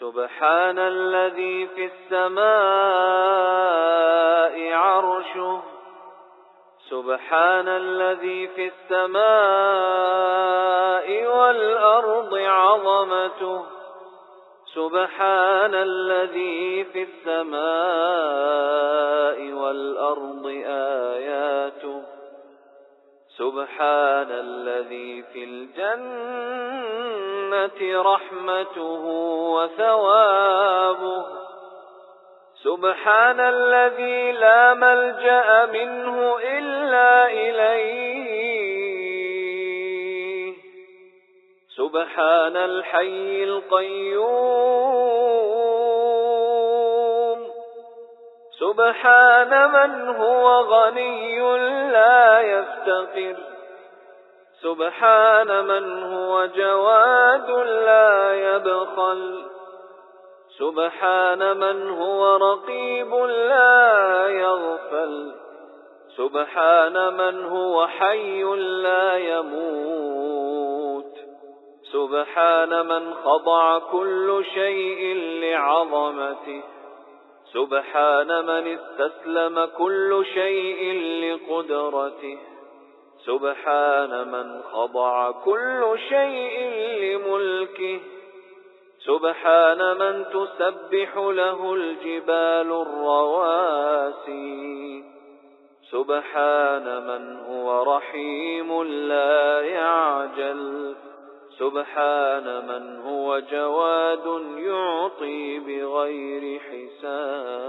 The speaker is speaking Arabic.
سبحان الذي في السماء عرشه. سبحان الذي في السماء والأرض عظمته. سبحان الذي في السماء والأرض آياته. سبحان الذي في الجنة رحمته وثوابه. سبحان الذي لا ملجأ منه إلا إليه. سبحان الحي القيوم. سبحان من هو غني لا يفتقر. سبحان من هو جواد لا يبخل. سبحان من هو رقيب لا يغفل. سبحان من هو حي لا يموت. سبحان من خضع كل شيء لعظمته. سبحان من استسلم كل شيء لقدرته. سبحان من خضع كل شيء لملكه. سبحان من تسبح له الجبال الرواسي. سبحان من هو رحيم لا سبحان من هو جواد يعطي بغير حساب.